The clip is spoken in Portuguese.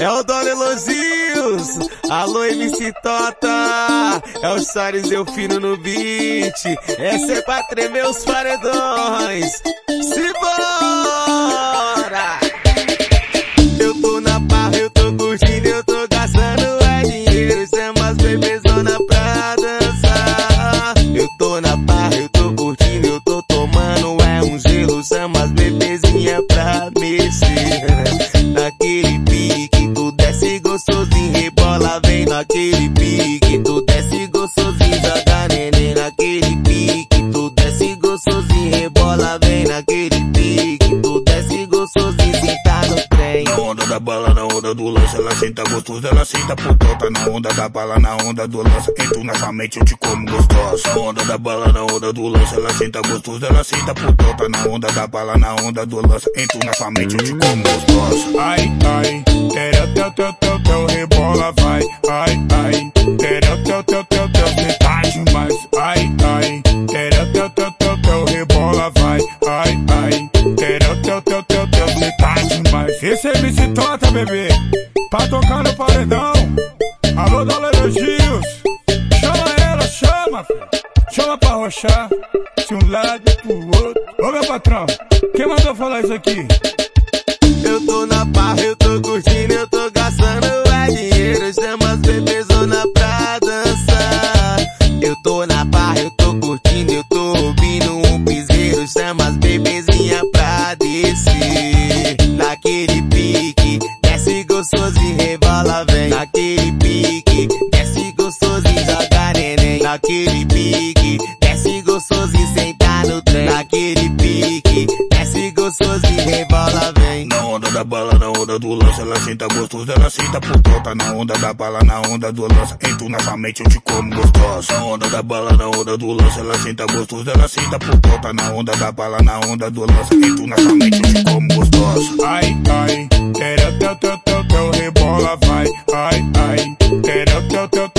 É o Dono Elogios, alô MC Tota, é o Soares Fino no beat, essa é pra tremer os paredões, da bala, na onda do lance, ela senta gostoso, ela senta putota. Na onda da bala, na onda do lance, entro nessa mente, eu te como gostosa. Na onda da bala, na onda do lance, ela senta gostoso, ela senta putota. Na onda da bala, na onda do lance, entro nessa mente, eu te como gostosa. Ai, ai, quero teu, teu, teu, teu, rebola, vai. Ai, ai, Esse é MC bebê, pra tocar no paredão. Alô, Dólar Elogios, chama ela, chama, filho. Chama pra roxar, de um lado pro outro. Ô meu patrão, quem mandou falar isso aqui? Eu tô na barra, eu tô gostosinho, rebola, vem. Naquele pique, desce gostosinho, joga neném. Naquele pique, desce gostosinho, senta no trem. Naquele pique, desce gostosinho, rebola, vem. Na onda da bala, na onda do lance, ela senta gostoso, ela senta putota. Na onda da bala, na onda do lance, entro nessa mente, eu te como gostosa. Na onda da bala, na onda do lance, ela senta gostoso, ela senta putota. Na onda da bala, na onda do lance, entro nessa mente, eu te como gostosa. Ai, ai, quero teu, teu,